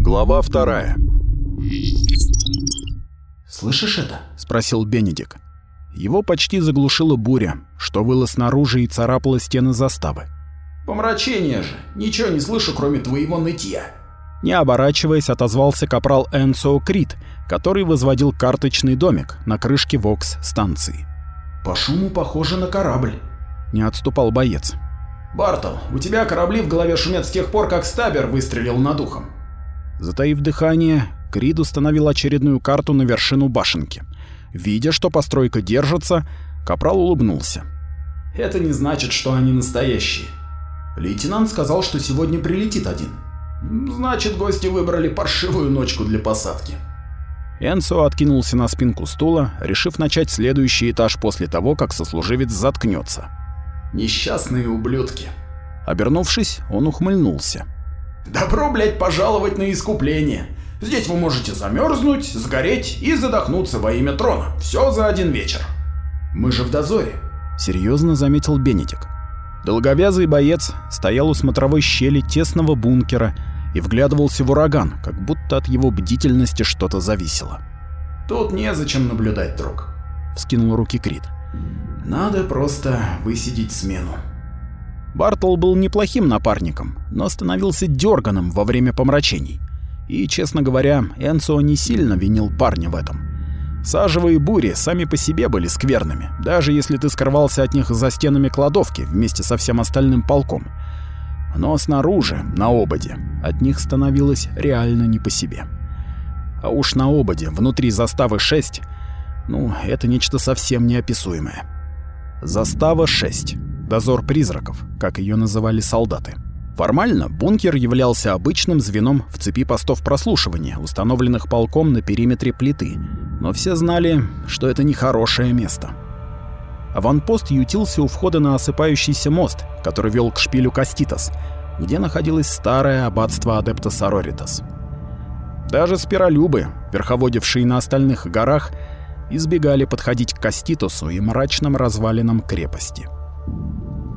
Глава вторая. «Слышишь это?» — спросил Бенедик. Его почти заглушила буря, что выла снаружи и царапала стены заставы. «Помрачение же! Ничего не слышу, кроме твоего нытья!» Не оборачиваясь, отозвался капрал Энцо Крит, который возводил карточный домик на крышке ВОКС-станции. «По шуму похоже на корабль», — не отступал боец. «Бартл, у тебя корабли в голове шумят с тех пор, как Стабер выстрелил над ухом». Затаив дыхание, Крид установил очередную карту на вершину башенки. Видя, что постройка держится, Капрал улыбнулся. «Это не значит, что они настоящие. Лейтенант сказал, что сегодня прилетит один. Значит, гости выбрали паршивую ночку для посадки». Энсо откинулся на спинку стула, решив начать следующий этаж после того, как сослуживец заткнется. «Несчастные ублюдки». Обернувшись, он ухмыльнулся. «Добро, блядь, пожаловать на искупление. Здесь вы можете замерзнуть, сгореть и задохнуться во имя трона. Все за один вечер. Мы же в дозоре», — серьезно заметил Бенедик. Долговязый боец стоял у смотровой щели тесного бункера и вглядывался в ураган, как будто от его бдительности что-то зависело. «Тут незачем наблюдать, друг», — вскинул руки Крит. «Надо просто высидеть смену». Бартл был неплохим напарником, но становился дерганым во время помрачений. И, честно говоря, Энцо не сильно винил парня в этом. Сажевые бури сами по себе были скверными, даже если ты скрывался от них за стенами кладовки вместе со всем остальным полком. Но снаружи, на ободе, от них становилось реально не по себе. А уж на ободе, внутри заставы 6, ну, это нечто совсем неописуемое. Застава 6. Дозор призраков, как ее называли солдаты. Формально бункер являлся обычным звеном в цепи постов прослушивания, установленных полком на периметре плиты, но все знали, что это нехорошее место. Аванпост ютился у входа на осыпающийся мост, который вел к шпилю Каститас, где находилось старое аббатство Адепта Сороритас. Даже спиролюбы, верховодившие на остальных горах, избегали подходить к Каститусу и мрачным развалинам крепости.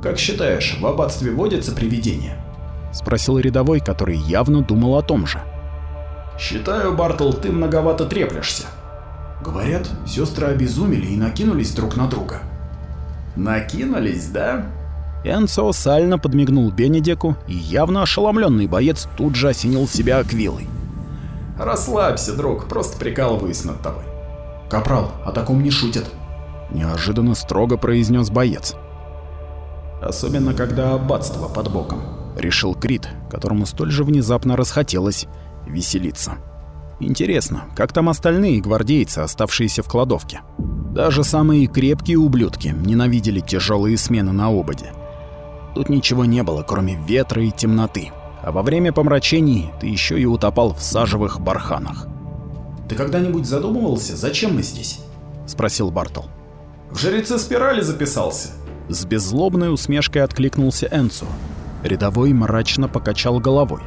«Как считаешь, в аббатстве водятся привидения?» — спросил рядовой, который явно думал о том же. «Считаю, Бартл, ты многовато треплешься. Говорят, сестры обезумели и накинулись друг на друга». «Накинулись, да?» Энцо сально подмигнул Бенедеку, и явно ошеломленный боец тут же осенил себя аквилой. «Расслабься, друг, просто прикалываюсь над тобой». «Капрал, о таком не шутят», — неожиданно строго произнес боец. «Особенно, когда аббатство под боком», — решил Крит, которому столь же внезапно расхотелось веселиться. Интересно, как там остальные гвардейцы, оставшиеся в кладовке? Даже самые крепкие ублюдки ненавидели тяжелые смены на ободе. Тут ничего не было, кроме ветра и темноты. А во время помрачений ты еще и утопал в сажевых барханах. «Ты когда-нибудь задумывался, зачем мы здесь?» — спросил Бартл. «В жреце спирали записался». С беззлобной усмешкой откликнулся Энцо. Рядовой мрачно покачал головой.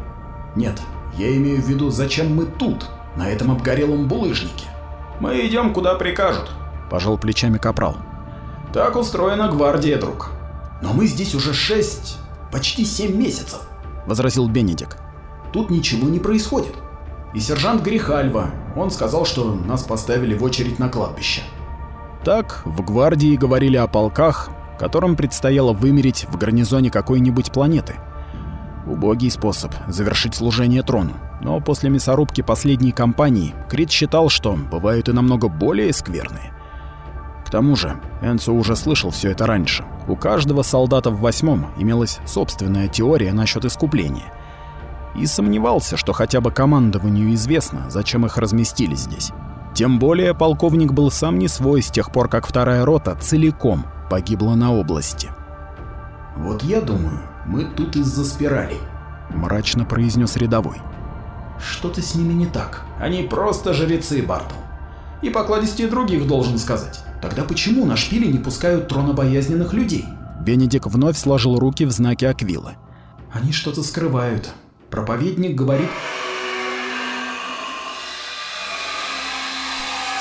«Нет, я имею в виду, зачем мы тут, на этом обгорелом булыжнике? Мы идем, куда прикажут», — пожал плечами Капрал. «Так устроена гвардия, друг. Но мы здесь уже шесть, почти семь месяцев», — возразил Бенедик. «Тут ничего не происходит. И сержант Грихальва, он сказал, что нас поставили в очередь на кладбище». Так в гвардии говорили о полках, которым предстояло вымереть в гарнизоне какой-нибудь планеты. Убогий способ завершить служение трону. Но после мясорубки последней кампании Крит считал, что бывают и намного более скверные. К тому же, Энсо уже слышал все это раньше. У каждого солдата в восьмом имелась собственная теория насчет искупления. И сомневался, что хотя бы командованию известно, зачем их разместили здесь. Тем более полковник был сам не свой с тех пор, как вторая рота целиком погибла на области. «Вот я думаю, мы тут из-за спиралей», — мрачно произнес рядовой. «Что-то с ними не так. Они просто жрецы, Бартл. И покладистее других, должен сказать. Тогда почему на шпили не пускают тронобоязненных людей?» Бенедик вновь сложил руки в знаке Аквилы. «Они что-то скрывают. Проповедник говорит...»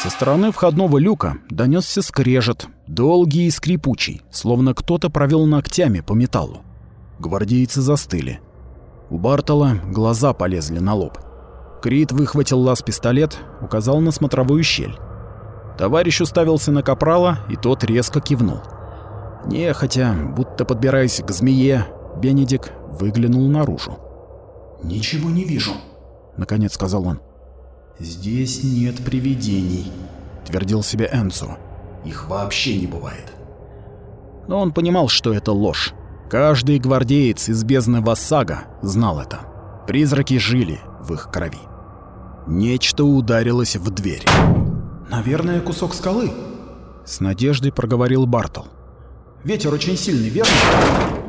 Со стороны входного люка донесся скрежет, долгий и скрипучий, словно кто-то провел ногтями по металлу. Гвардейцы застыли. У Бартола глаза полезли на лоб. Крит выхватил лаз-пистолет, указал на смотровую щель. Товарищ уставился на капрала, и тот резко кивнул. Нехотя, будто подбираясь к змее, Бенедик выглянул наружу. «Ничего не вижу», — наконец сказал он. «Здесь нет привидений», — твердил себе Энцо. «Их вообще не бывает». Но он понимал, что это ложь. Каждый гвардеец из бездны Вассага знал это. Призраки жили в их крови. Нечто ударилось в дверь. «Наверное, кусок скалы», — с надеждой проговорил Бартл. «Ветер очень сильный, верно?»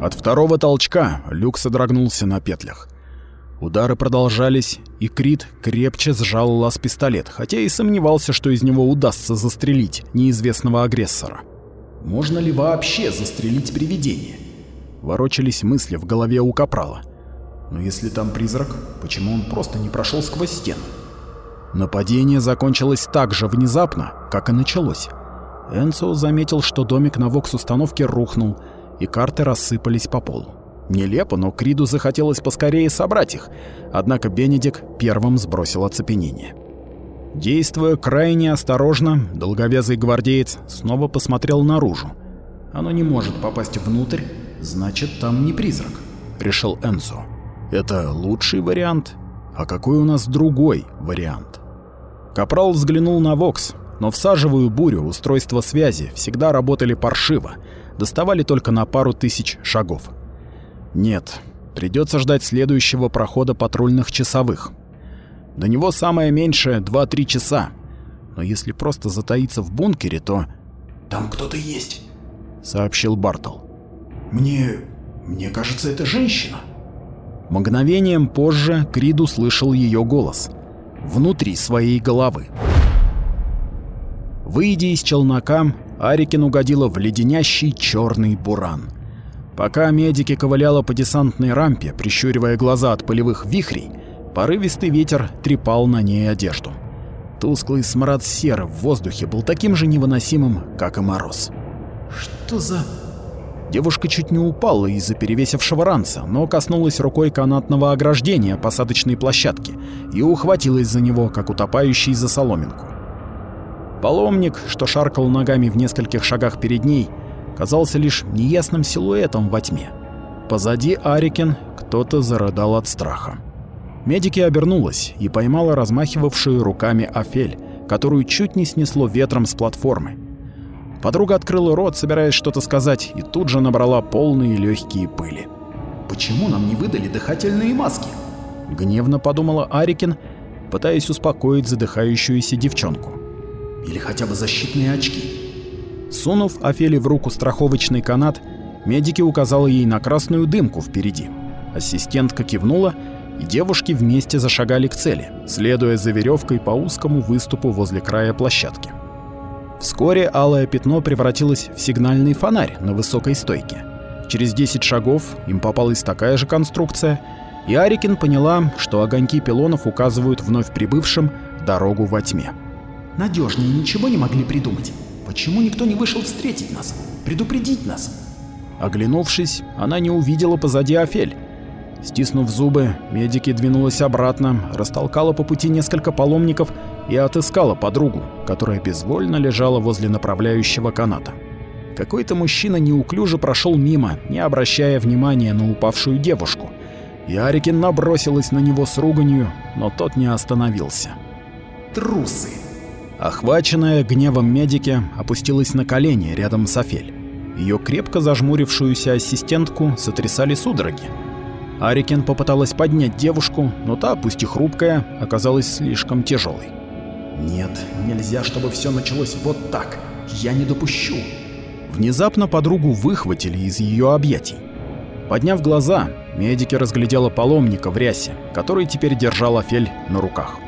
От второго толчка люк содрогнулся на петлях. Удары продолжались, и Крит крепче сжал лаз-пистолет, хотя и сомневался, что из него удастся застрелить неизвестного агрессора. «Можно ли вообще застрелить привидение?» Ворочались мысли в голове у Капрала. «Но если там призрак, почему он просто не прошел сквозь стену?» Нападение закончилось так же внезапно, как и началось. Энцо заметил, что домик на вокс-установке рухнул, и карты рассыпались по полу. Нелепо, но Криду захотелось поскорее собрать их, однако Бенедик первым сбросил оцепенение. Действуя крайне осторожно, долговязый гвардеец снова посмотрел наружу. «Оно не может попасть внутрь, значит, там не призрак», — решил Энцо. «Это лучший вариант? А какой у нас другой вариант?» Капрал взглянул на Вокс, но в сажевую бурю устройства связи всегда работали паршиво, доставали только на пару тысяч шагов. Нет, придется ждать следующего прохода патрульных часовых. До него самое меньшее 2-3 часа. Но если просто затаиться в бункере, то... «Там кто-то есть», — сообщил Бартл. «Мне... мне кажется, это женщина». Мгновением позже Крид услышал ее голос. Внутри своей головы. Выйдя из челнока, Арикин угодила в леденящий черный буран. Пока медики ковыляла по десантной рампе, прищуривая глаза от полевых вихрей, порывистый ветер трепал на ней одежду. Тусклый смрад серы в воздухе был таким же невыносимым, как и мороз. «Что за...» Девушка чуть не упала из-за перевесившего ранца, но коснулась рукой канатного ограждения посадочной площадки и ухватилась за него, как утопающий за соломинку. Паломник, что шаркал ногами в нескольких шагах перед ней, казался лишь неясным силуэтом во тьме. Позади Арикен кто-то зарыдал от страха. Медики обернулась и поймала размахивавшую руками Афель, которую чуть не снесло ветром с платформы. Подруга открыла рот, собираясь что-то сказать, и тут же набрала полные легкие пыли. «Почему нам не выдали дыхательные маски?» Гневно подумала Арикин, пытаясь успокоить задыхающуюся девчонку. «Или хотя бы защитные очки?» Сунув Офеле в руку страховочный канат, медики указала ей на красную дымку впереди. Ассистентка кивнула, и девушки вместе зашагали к цели, следуя за веревкой по узкому выступу возле края площадки. Вскоре алое пятно превратилось в сигнальный фонарь на высокой стойке. Через 10 шагов им попалась такая же конструкция, и Арикин поняла, что огоньки пилонов указывают вновь прибывшим дорогу во тьме. «Надежнее ничего не могли придумать?» Почему никто не вышел встретить нас, предупредить нас? Оглянувшись, она не увидела позади Афель. Стиснув зубы, медики двинулась обратно, растолкала по пути несколько паломников и отыскала подругу, которая безвольно лежала возле направляющего каната. Какой-то мужчина неуклюже прошел мимо, не обращая внимания на упавшую девушку. И Арикин набросилась на него с руганью, но тот не остановился. «Трусы!» Охваченная гневом медики опустилась на колени рядом с Афель. Ее крепко зажмурившуюся ассистентку сотрясали судороги. Арикен попыталась поднять девушку, но та, пусть и хрупкая, оказалась слишком тяжелой. «Нет, нельзя, чтобы все началось вот так. Я не допущу». Внезапно подругу выхватили из ее объятий. Подняв глаза, медики разглядела паломника в рясе, который теперь держал Афель на руках.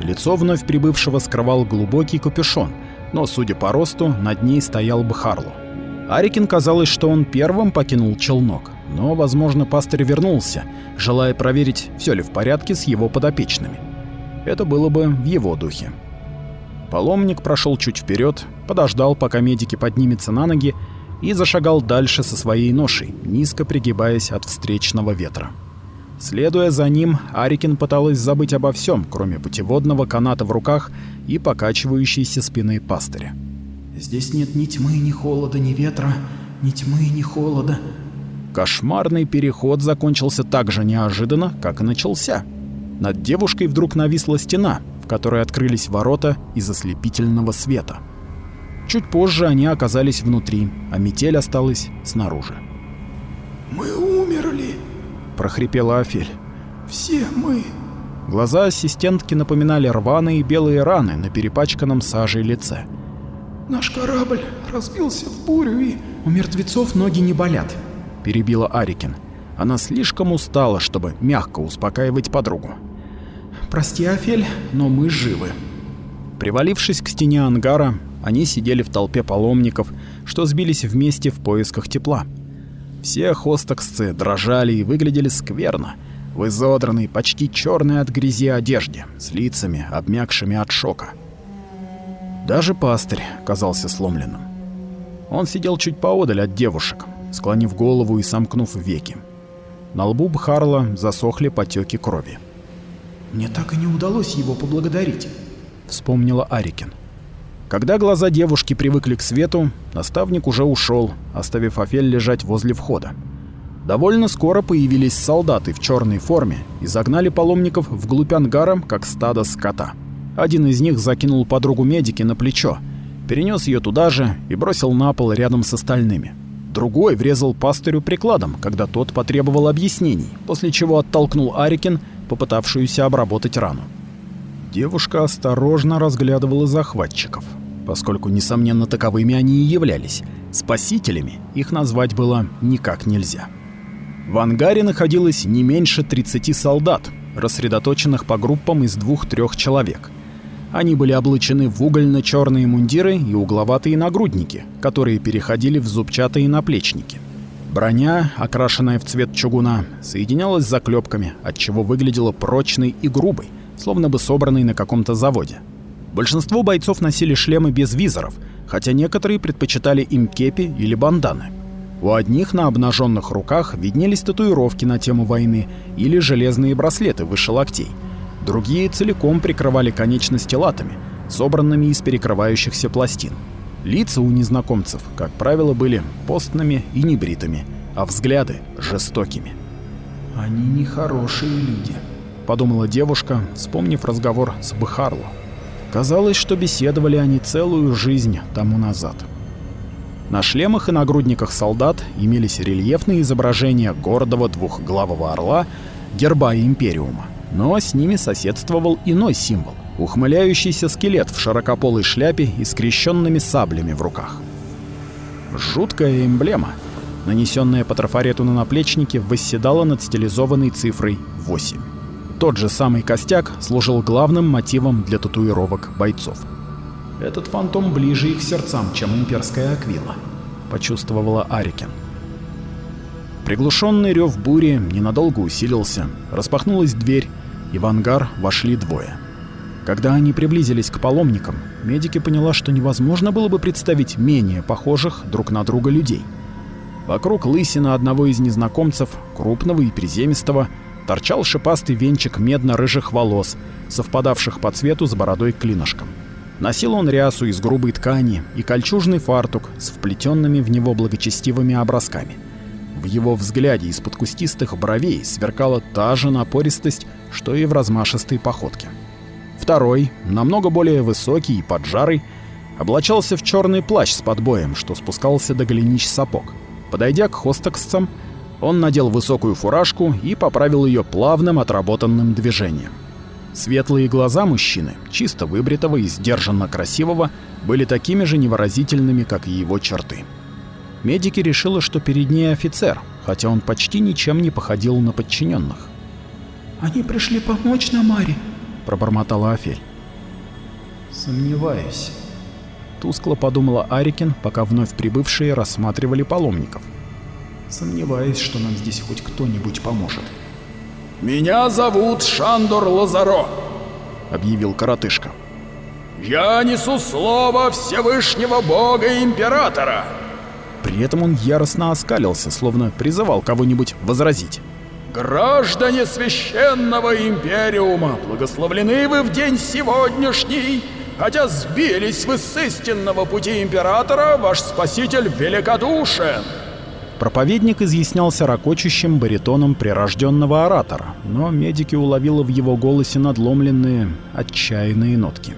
Лицо вновь прибывшего скрывал глубокий капюшон, но, судя по росту, над ней стоял Бхарло. Арикин казалось, что он первым покинул челнок, но, возможно, пастырь вернулся, желая проверить, все ли в порядке с его подопечными. Это было бы в его духе. Паломник прошел чуть вперед, подождал, пока медики поднимутся на ноги, и зашагал дальше со своей ношей, низко пригибаясь от встречного ветра. Следуя за ним, Арикин пыталась забыть обо всем, кроме путеводного каната в руках и покачивающейся спины пастыря. «Здесь нет ни тьмы, ни холода, ни ветра, ни тьмы, ни холода». Кошмарный переход закончился так же неожиданно, как и начался. Над девушкой вдруг нависла стена, в которой открылись ворота из ослепительного света. Чуть позже они оказались внутри, а метель осталась снаружи. «Мы умерли!» – прохрипела Афель. «Все мы!» Глаза ассистентки напоминали рваные белые раны на перепачканном сажей лице. «Наш корабль разбился в бурю и...» «У мертвецов ноги не болят», – перебила Арикин. Она слишком устала, чтобы мягко успокаивать подругу. «Прости, Афель, но мы живы». Привалившись к стене ангара, они сидели в толпе паломников, что сбились вместе в поисках тепла. Все хостоксцы дрожали и выглядели скверно, в изодранной, почти черной от грязи одежде, с лицами, обмякшими от шока. Даже пастырь казался сломленным. Он сидел чуть поодаль от девушек, склонив голову и сомкнув веки. На лбу Бхарла засохли потеки крови. «Мне так и не удалось его поблагодарить», — вспомнила Арикин. Когда глаза девушки привыкли к свету, наставник уже ушел, оставив Афель лежать возле входа. Довольно скоро появились солдаты в черной форме и загнали паломников вглубь ангара, как стадо скота. Один из них закинул подругу медики на плечо, перенес ее туда же и бросил на пол рядом с остальными. Другой врезал пастырю прикладом, когда тот потребовал объяснений, после чего оттолкнул Арикин, попытавшуюся обработать рану. Девушка осторожно разглядывала захватчиков, поскольку, несомненно, таковыми они и являлись. Спасителями их назвать было никак нельзя. В ангаре находилось не меньше 30 солдат, рассредоточенных по группам из двух-трех человек. Они были облачены в угольно-черные мундиры и угловатые нагрудники, которые переходили в зубчатые наплечники. Броня, окрашенная в цвет чугуна, соединялась с заклепками, отчего выглядела прочной и грубой, словно бы собранной на каком-то заводе. Большинство бойцов носили шлемы без визоров, хотя некоторые предпочитали им кепи или банданы. У одних на обнаженных руках виднелись татуировки на тему войны или железные браслеты выше локтей. Другие целиком прикрывали конечности латами, собранными из перекрывающихся пластин. Лица у незнакомцев, как правило, были постными и небритыми, а взгляды — жестокими. «Они нехорошие люди», — подумала девушка, вспомнив разговор с Бхарло. Казалось, что беседовали они целую жизнь тому назад. На шлемах и нагрудниках солдат имелись рельефные изображения гордого двухглавого орла, герба Империума. Но с ними соседствовал иной символ — ухмыляющийся скелет в широкополой шляпе и скрещенными саблями в руках. Жуткая эмблема, нанесенная по трафарету на наплечнике, восседала над стилизованной цифрой 8. Тот же самый костяк служил главным мотивом для татуировок бойцов. Этот фантом ближе их сердцам, чем имперская аквила, почувствовала Арикин. Приглушенный рев бури ненадолго усилился, распахнулась дверь, и в ангар вошли двое. Когда они приблизились к паломникам, медики поняла, что невозможно было бы представить менее похожих друг на друга людей. Вокруг лысина одного из незнакомцев, крупного и приземистого, торчал шипастый венчик медно-рыжих волос, совпадавших по цвету с бородой клинышком. Носил он рясу из грубой ткани и кольчужный фартук с вплетенными в него благочестивыми образками. В его взгляде из-под кустистых бровей сверкала та же напористость, что и в размашистой походке. Второй, намного более высокий и поджарый, облачался в черный плащ с подбоем, что спускался до голенищ сапог. Подойдя к хостоксцам, он надел высокую фуражку и поправил ее плавным отработанным движением. Светлые глаза мужчины, чисто выбритого и сдержанно красивого, были такими же невыразительными, как и его черты. Медики решили, что перед ней офицер, хотя он почти ничем не походил на подчиненных. «Они пришли помочь нам, Мари», — пробормотала Афель. «Сомневаюсь», — тускло подумала Арикин, пока вновь прибывшие рассматривали паломников. «Сомневаюсь, что нам здесь хоть кто-нибудь поможет». «Меня зовут Шандор Лазаро», — объявил коротышка. «Я несу слово Всевышнего Бога Императора». При этом он яростно оскалился, словно призывал кого-нибудь возразить. Граждане священного империума, благословлены вы в день сегодняшний, хотя сбились вы с истинного пути императора, ваш спаситель великодушен. Проповедник изъяснялся ракочущим баритоном прирожденного оратора, но медики уловили в его голосе надломленные, отчаянные нотки.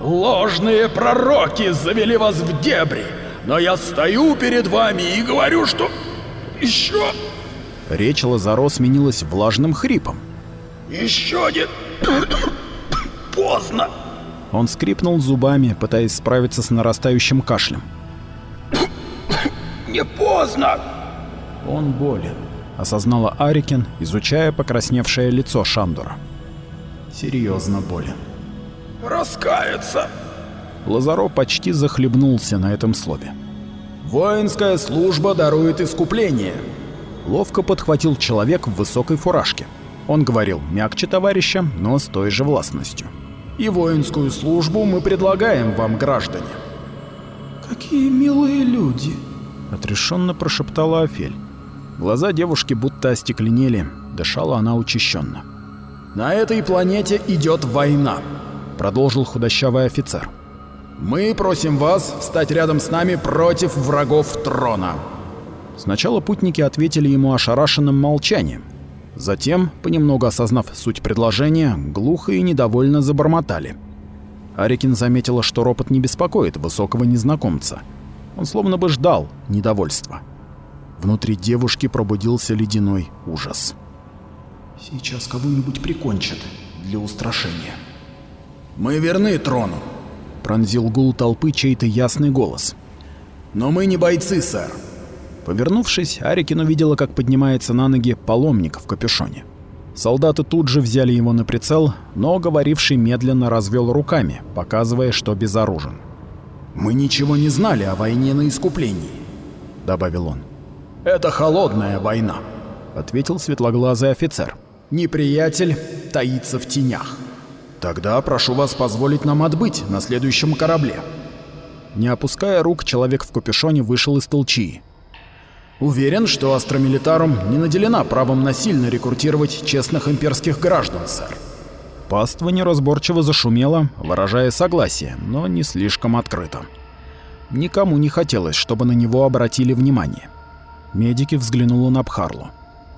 Ложные пророки завели вас в дебри, но я стою перед вами и говорю, что еще Речь Лазаро сменилась влажным хрипом. Еще не поздно. Он скрипнул зубами, пытаясь справиться с нарастающим кашлем. Не поздно. Он болен, осознала Арикин, изучая покрасневшее лицо Шандора. Серьезно болен. Раскаяться. Лазаро почти захлебнулся на этом слове. Воинская служба дарует искупление, ловко подхватил человек в высокой фуражке. Он говорил мягче товарища, но с той же властностью. «И воинскую службу мы предлагаем вам, граждане». «Какие милые люди!» — отрешенно прошептала Афель. Глаза девушки будто остекленели, дышала она учащенно. «На этой планете идет война», — продолжил худощавый офицер. «Мы просим вас встать рядом с нами против врагов трона». Сначала путники ответили ему ошарашенным молчанием. Затем, понемногу осознав суть предложения, глухо и недовольно забормотали. Арикин заметила, что ропот не беспокоит высокого незнакомца. Он словно бы ждал недовольства. Внутри девушки пробудился ледяной ужас. «Сейчас кого-нибудь прикончат для устрашения». «Мы верны трону», — пронзил гул толпы чей-то ясный голос. «Но мы не бойцы, сэр. Повернувшись, Арикин увидела, как поднимается на ноги паломник в капюшоне. Солдаты тут же взяли его на прицел, но говоривший медленно развел руками, показывая, что безоружен. «Мы ничего не знали о войне на искуплении», — добавил он. «Это холодная война», — ответил светлоглазый офицер. «Неприятель таится в тенях. Тогда прошу вас позволить нам отбыть на следующем корабле». Не опуская рук, человек в капюшоне вышел из толчеи. Уверен, что Астра Милитарум не наделена правом насильно рекрутировать честных имперских граждан, сэр. Паства неразборчиво зашумела, выражая согласие, но не слишком открыто. Никому не хотелось, чтобы на него обратили внимание. Медики взглянула на Бхарлу.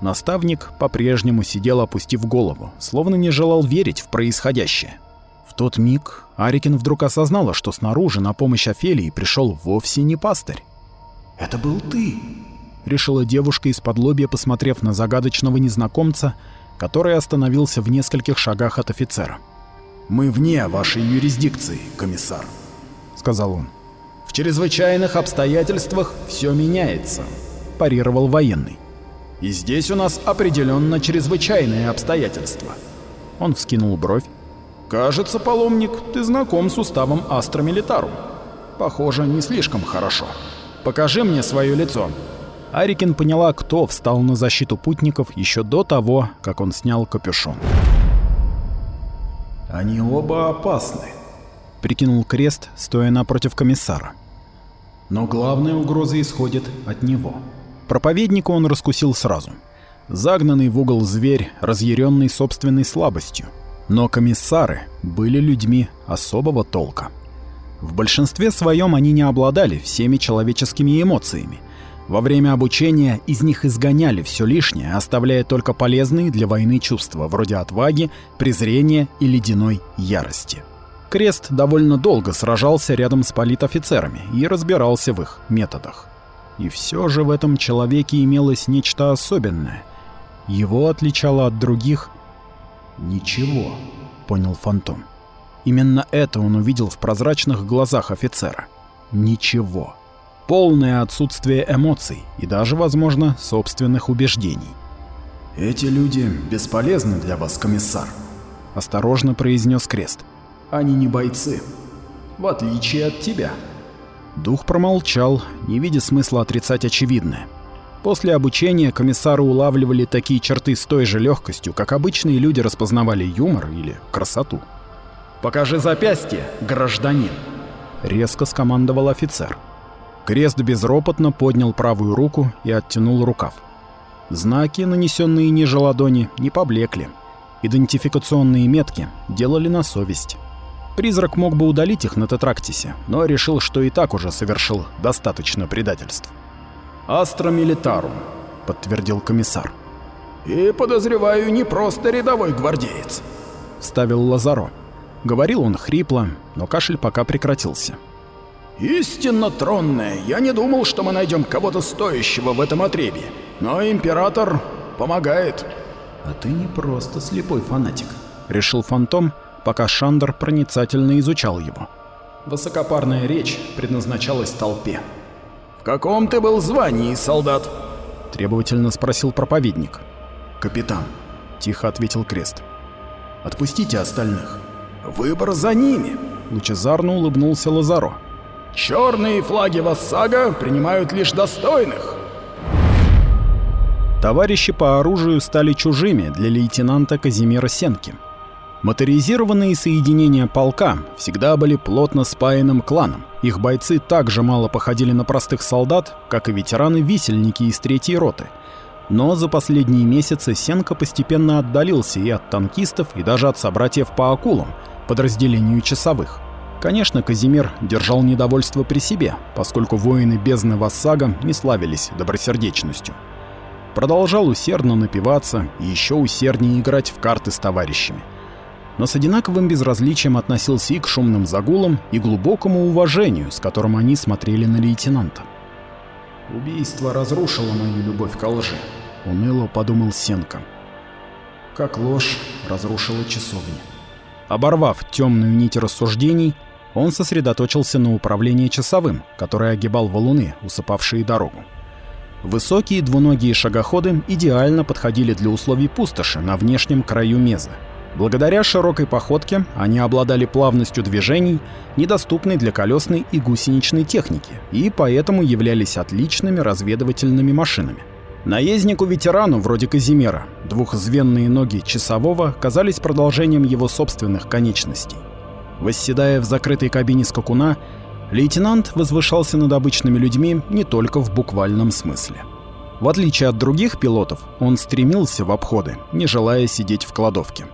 Наставник по-прежнему сидел, опустив голову, словно не желал верить в происходящее. В тот миг Арикин вдруг осознала, что снаружи на помощь Офелии пришел вовсе не пастырь. «Это был ты», — решила девушка из-под лобья, посмотрев на загадочного незнакомца, который остановился в нескольких шагах от офицера. «Мы вне вашей юрисдикции, комиссар», — сказал он. «В чрезвычайных обстоятельствах все меняется», — парировал военный. «И здесь у нас определенно чрезвычайные обстоятельства». Он вскинул бровь. «Кажется, паломник, ты знаком с уставом Астра Милитарум. Похоже, не слишком хорошо. Покажи мне свое лицо». Арикин поняла, кто встал на защиту путников еще до того, как он снял капюшон. «Они оба опасны», — прикинул Крест, стоя напротив комиссара. «Но главная угроза исходит от него». Проповедника он раскусил сразу. Загнанный в угол зверь, разъяренный собственной слабостью. Но комиссары были людьми особого толка. В большинстве своем они не обладали всеми человеческими эмоциями — во время обучения из них изгоняли все лишнее, оставляя только полезные для войны чувства, вроде отваги, презрения и ледяной ярости. Крест довольно долго сражался рядом с политофицерами и разбирался в их методах. И все же в этом человеке имелось нечто особенное. Его отличало от других ничего, понял Фантом. Именно это он увидел в прозрачных глазах офицера. Ничего полное отсутствие эмоций и даже, возможно, собственных убеждений. «Эти люди бесполезны для вас, комиссар», — осторожно произнес Крест. «Они не бойцы, в отличие от тебя». Дух промолчал, не видя смысла отрицать очевидное. После обучения комиссары улавливали такие черты с той же легкостью, как обычные люди распознавали юмор или красоту. «Покажи запястье, гражданин!» — резко скомандовал офицер. Крест безропотно поднял правую руку и оттянул рукав. Знаки, нанесенные ниже ладони, не поблекли. Идентификационные метки делали на совесть. Призрак мог бы удалить их на Тетрактисе, но решил, что и так уже совершил достаточно предательств. «Астро Милитарум», — подтвердил комиссар. «И, подозреваю, не просто рядовой гвардеец», — вставил Лазаро. Говорил он хрипло, но кашель пока прекратился. «Истинно тронная, я не думал, что мы найдем кого-то стоящего в этом отребе, но император помогает». «А ты не просто слепой фанатик», — решил Фантом, пока Шандер проницательно изучал его. Высокопарная речь предназначалась толпе. «В каком ты был звании, солдат?» — требовательно спросил проповедник. «Капитан», — тихо ответил Крест. «Отпустите остальных». «Выбор за ними», — лучезарно улыбнулся Лазаро. «Черные флаги Вассага принимают лишь достойных». Товарищи по оружию стали чужими для лейтенанта Казимира Сенки. Моторизированные соединения полка всегда были плотно спаянным кланом. Их бойцы так же мало походили на простых солдат, как и ветераны-висельники из третьей роты. Но за последние месяцы Сенка постепенно отдалился и от танкистов, и даже от собратьев по акулам, подразделению часовых. Конечно, Казимир держал недовольство при себе, поскольку воины бездны Вассага не славились добросердечностью. Продолжал усердно напиваться и еще усерднее играть в карты с товарищами – но с одинаковым безразличием относился и к шумным загулам, и глубокому уважению, с которым они смотрели на лейтенанта. «Убийство разрушило мою любовь к лжи», — уныло подумал Сенко. «Как ложь разрушила часовни». Оборвав темную нить рассуждений, он сосредоточился на управлении часовым, который огибал валуны, усыпавшие дорогу. Высокие двуногие шагоходы идеально подходили для условий пустоши на внешнем краю меза. Благодаря широкой походке они обладали плавностью движений, недоступной для колесной и гусеничной техники, и поэтому являлись отличными разведывательными машинами. Наезднику-ветерану вроде Казимира двухзвенные ноги часового казались продолжением его собственных конечностей. Восседая в закрытой кабине скакуна, лейтенант возвышался над обычными людьми не только в буквальном смысле. В отличие от других пилотов, он стремился в обходы, не желая сидеть в кладовке.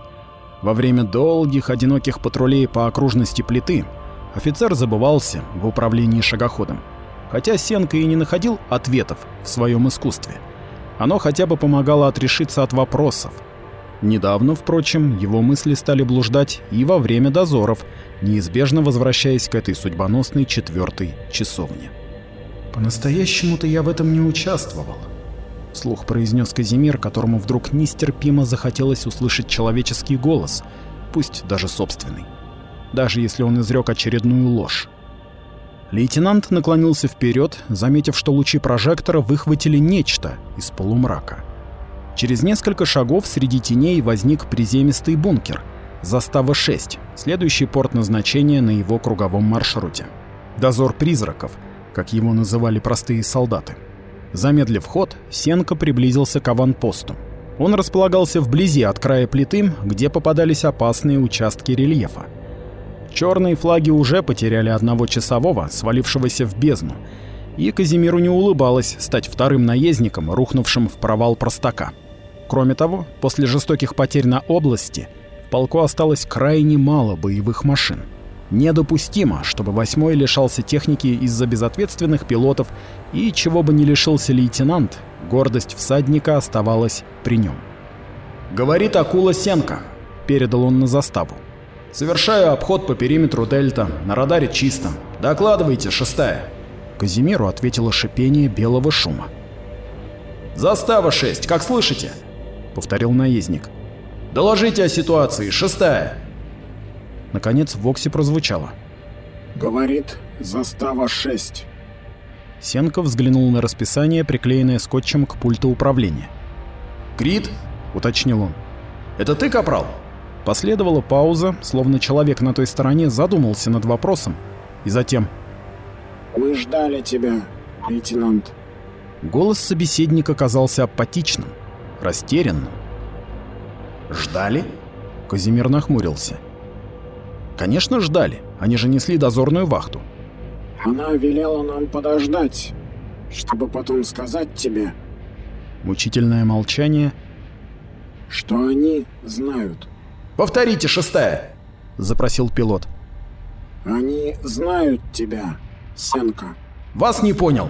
Во время долгих одиноких патрулей по окружности плиты офицер забывался в управлении шагоходом. Хотя Сенка и не находил ответов в своем искусстве. Оно хотя бы помогало отрешиться от вопросов. Недавно, впрочем, его мысли стали блуждать и во время дозоров, неизбежно возвращаясь к этой судьбоносной четвертой часовне. «По-настоящему-то я в этом не участвовал», вслух произнес Казимир, которому вдруг нестерпимо захотелось услышать человеческий голос, пусть даже собственный, даже если он изрек очередную ложь. Лейтенант наклонился вперед, заметив, что лучи прожектора выхватили нечто из полумрака. Через несколько шагов среди теней возник приземистый бункер, застава 6, следующий порт назначения на его круговом маршруте. Дозор призраков, как его называли простые солдаты. Замедлив ход, Сенко приблизился к аванпосту. Он располагался вблизи от края плиты, где попадались опасные участки рельефа. Черные флаги уже потеряли одного часового, свалившегося в бездну, и Казимиру не улыбалось стать вторым наездником, рухнувшим в провал простака. Кроме того, после жестоких потерь на области, в полку осталось крайне мало боевых машин. Недопустимо, чтобы восьмой лишался техники из-за безответственных пилотов, и чего бы не лишился лейтенант, гордость всадника оставалась при нем. «Говорит акула Сенка», — передал он на заставу. «Совершаю обход по периметру Дельта, на радаре чисто. Докладывайте, шестая». Казимиру ответило шипение белого шума. «Застава 6, как слышите?» — повторил наездник. «Доложите о ситуации, шестая». Наконец в Воксе прозвучало. «Говорит, застава 6». Сенков взглянул на расписание, приклеенное скотчем к пульту управления. «Крит?» — уточнил он. «Это ты, Капрал?» Последовала пауза, словно человек на той стороне задумался над вопросом, и затем... «Мы ждали тебя, лейтенант». Голос собеседника казался апатичным, растерянным. «Ждали?» Казимир нахмурился. Конечно, ждали. Они же несли дозорную вахту. Она велела нам подождать, чтобы потом сказать тебе. Мучительное молчание. Что они знают? Повторите, шестая, запросил пилот. Они знают тебя, Сенка. Вас не понял.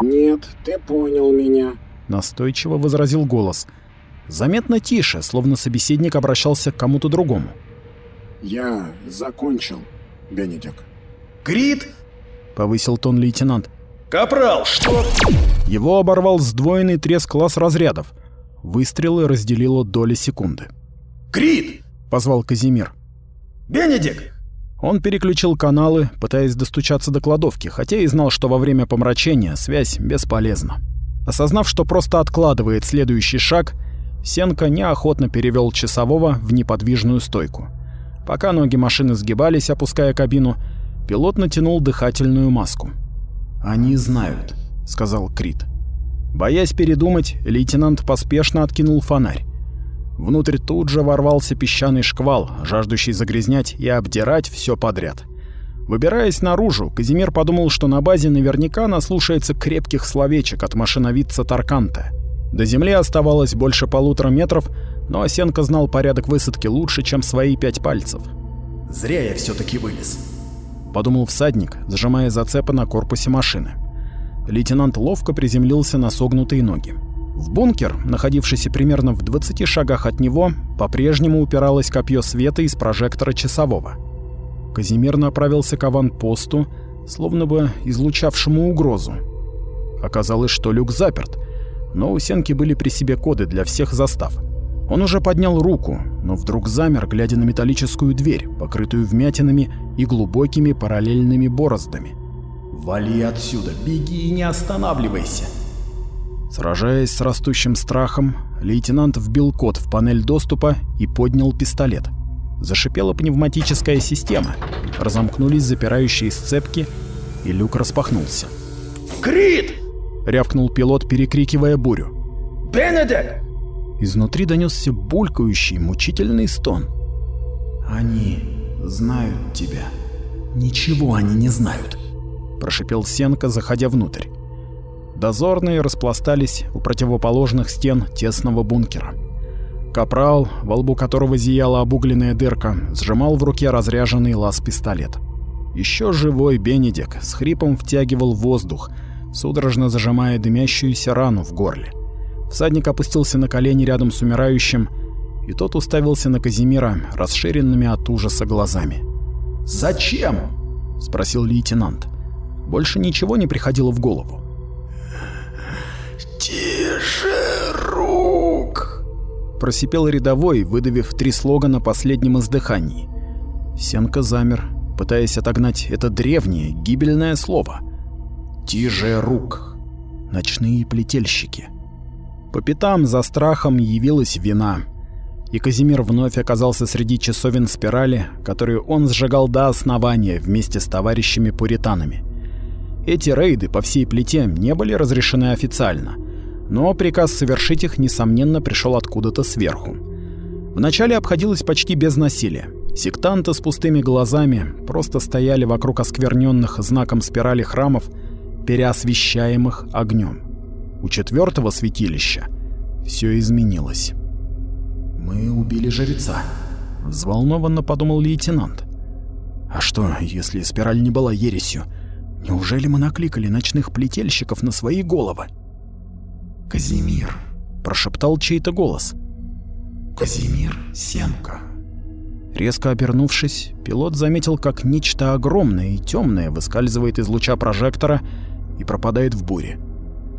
Нет, ты понял меня. Настойчиво возразил голос. Заметно тише, словно собеседник обращался к кому-то другому. Я закончил, Бенедик. Крит? Повысил тон лейтенант. Капрал, что? Его оборвал сдвоенный треск класс разрядов. Выстрелы разделило доли секунды. Крит! Позвал Казимир. Бенедик! Он переключил каналы, пытаясь достучаться до кладовки, хотя и знал, что во время помрачения связь бесполезна. Осознав, что просто откладывает следующий шаг, Сенка неохотно перевел часового в неподвижную стойку. Пока ноги машины сгибались, опуская кабину, пилот натянул дыхательную маску. «Они знают», — сказал Крит. Боясь передумать, лейтенант поспешно откинул фонарь. Внутрь тут же ворвался песчаный шквал, жаждущий загрязнять и обдирать все подряд. Выбираясь наружу, Казимир подумал, что на базе наверняка наслушается крепких словечек от машиновидца Тарканта. До земли оставалось больше полутора метров, но Осенко знал порядок высадки лучше, чем свои пять пальцев. «Зря я все таки вылез», — подумал всадник, зажимая зацепы на корпусе машины. Лейтенант ловко приземлился на согнутые ноги. В бункер, находившийся примерно в 20 шагах от него, по-прежнему упиралось копье света из прожектора часового. Казимир направился к аванпосту, словно бы излучавшему угрозу. Оказалось, что люк заперт, но у Сенки были при себе коды для всех застав. Он уже поднял руку, но вдруг замер, глядя на металлическую дверь, покрытую вмятинами и глубокими параллельными бороздами. «Вали отсюда, беги и не останавливайся!» Сражаясь с растущим страхом, лейтенант вбил код в панель доступа и поднял пистолет. Зашипела пневматическая система, разомкнулись запирающие сцепки, и люк распахнулся. «Крит!» — рявкнул пилот, перекрикивая бурю. «Бенедек!» Изнутри донесся булькающий, мучительный стон. «Они знают тебя». «Ничего они не знают», — прошипел Сенка, заходя внутрь. Дозорные распластались у противоположных стен тесного бункера. Капрал, во лбу которого зияла обугленная дырка, сжимал в руке разряженный лаз-пистолет. Еще живой Бенедик с хрипом втягивал воздух, судорожно зажимая дымящуюся рану в горле. Всадник опустился на колени рядом с умирающим, и тот уставился на Казимира расширенными от ужаса глазами. «Зачем?» — спросил лейтенант. Больше ничего не приходило в голову. «Тише рук!» Просипел рядовой, выдавив три слога на последнем издыхании. Сенка замер, пытаясь отогнать это древнее, гибельное слово. «Тиже рук!» Ночные плетельщики. По пятам за страхом явилась вина. И Казимир вновь оказался среди часовен спирали, которую он сжигал до основания вместе с товарищами-пуританами. Эти рейды по всей плите не были разрешены официально – но приказ совершить их, несомненно, пришел откуда-то сверху. Вначале обходилось почти без насилия. Сектанты с пустыми глазами просто стояли вокруг оскверненных знаком спирали храмов, переосвещаемых огнем. У четвертого святилища все изменилось. «Мы убили жреца», — взволнованно подумал лейтенант. «А что, если спираль не была ересью? Неужели мы накликали ночных плетельщиков на свои головы?» «Казимир», — прошептал чей-то голос. «Казимир Сенко». Резко обернувшись, пилот заметил, как нечто огромное и темное выскальзывает из луча прожектора и пропадает в буре.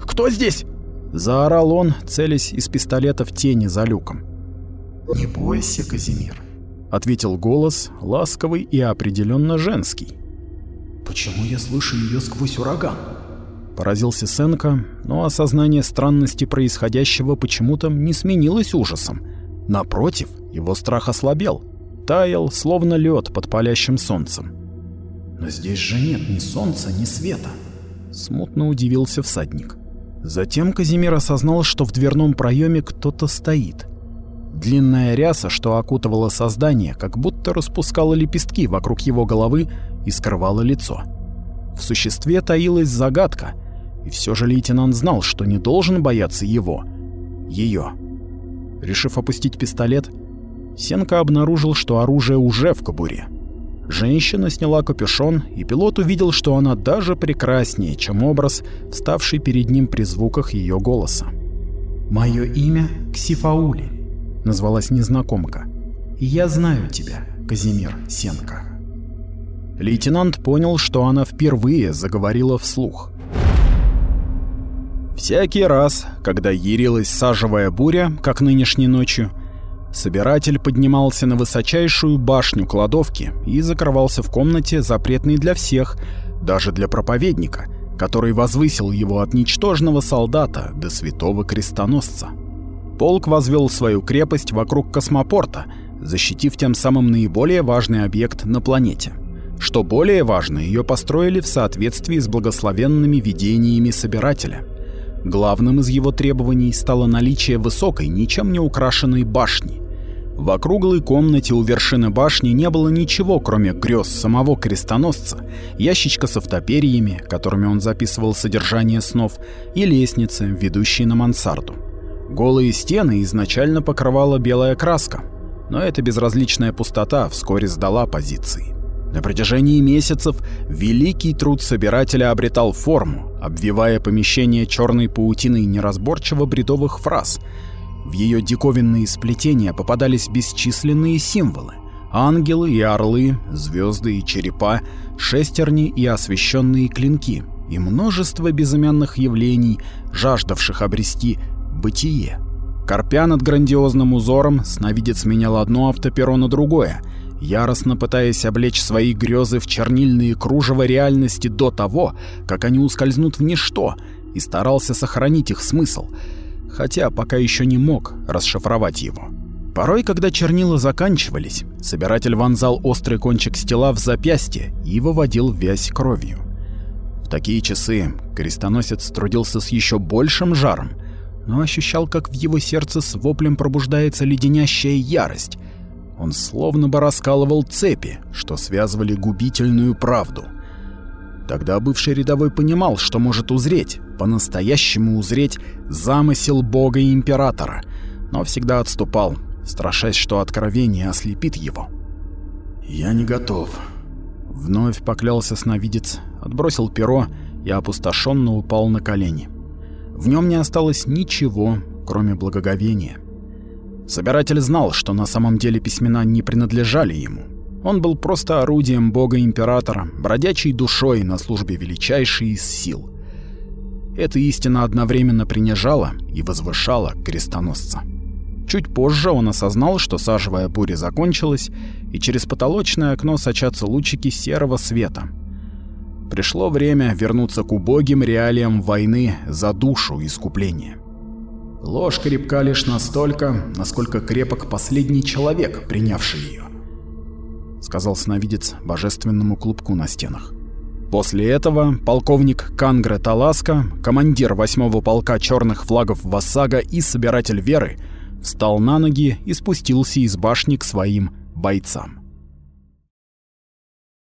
«Кто здесь?» — заорал он, целясь из пистолета в тени за люком. «Не бойся, Казимир», — ответил голос, ласковый и определенно женский. «Почему я слышу ее сквозь ураган?» Поразился Сенка, но осознание странности происходящего почему-то не сменилось ужасом. Напротив, его страх ослабел, таял, словно лед под палящим солнцем. «Но здесь же нет ни солнца, ни света», — смутно удивился всадник. Затем Казимир осознал, что в дверном проеме кто-то стоит. Длинная ряса, что окутывала создание, как будто распускала лепестки вокруг его головы и скрывала лицо. В существе таилась загадка — и все же лейтенант знал, что не должен бояться его. Ее. Решив опустить пистолет, Сенка обнаружил, что оружие уже в кобуре. Женщина сняла капюшон, и пилот увидел, что она даже прекраснее, чем образ, вставший перед ним при звуках ее голоса. «Мое имя Ксифаули», — назвалась незнакомка. «И я знаю тебя, Казимир Сенка». Лейтенант понял, что она впервые заговорила вслух. Всякий раз, когда ярилась сажевая буря, как нынешней ночью, собиратель поднимался на высочайшую башню кладовки и закрывался в комнате, запретной для всех, даже для проповедника, который возвысил его от ничтожного солдата до святого крестоносца. Полк возвел свою крепость вокруг космопорта, защитив тем самым наиболее важный объект на планете. Что более важно, ее построили в соответствии с благословенными видениями собирателя – Главным из его требований стало наличие высокой, ничем не украшенной башни. В округлой комнате у вершины башни не было ничего, кроме грез самого крестоносца, ящичка с автопериями, которыми он записывал содержание снов, и лестницы, ведущей на мансарду. Голые стены изначально покрывала белая краска, но эта безразличная пустота вскоре сдала позиции. На протяжении месяцев великий труд собирателя обретал форму, обвивая помещение черной паутиной неразборчиво бредовых фраз. В ее диковинные сплетения попадались бесчисленные символы. Ангелы и орлы, звезды и черепа, шестерни и освещенные клинки, и множество безымянных явлений, жаждавших обрести бытие. Корпя над грандиозным узором, сновидец менял одно автоперо на другое — яростно пытаясь облечь свои грезы в чернильные кружева реальности до того, как они ускользнут в ничто, и старался сохранить их смысл, хотя пока еще не мог расшифровать его. Порой, когда чернила заканчивались, собиратель вонзал острый кончик стела в запястье и выводил вязь кровью. В такие часы крестоносец трудился с еще большим жаром, но ощущал, как в его сердце с воплем пробуждается леденящая ярость, он словно бы раскалывал цепи, что связывали губительную правду. Тогда бывший рядовой понимал, что может узреть, по-настоящему узреть замысел бога и императора, но всегда отступал, страшась, что откровение ослепит его. «Я не готов», — вновь поклялся сновидец, отбросил перо и опустошенно упал на колени. В нем не осталось ничего, кроме благоговения. Собиратель знал, что на самом деле письмена не принадлежали ему. Он был просто орудием бога-императора, бродячей душой на службе величайшей из сил. Эта истина одновременно принижала и возвышала крестоносца. Чуть позже он осознал, что сажевая буря закончилась, и через потолочное окно сочатся лучики серого света. Пришло время вернуться к убогим реалиям войны за душу искупления. Ложь крепка лишь настолько, насколько крепок последний человек, принявший ее, сказал сновидец божественному клубку на стенах. После этого полковник Кангре Таласка, командир 8-го полка черных флагов Вассага и собиратель веры, встал на ноги и спустился из башни к своим бойцам.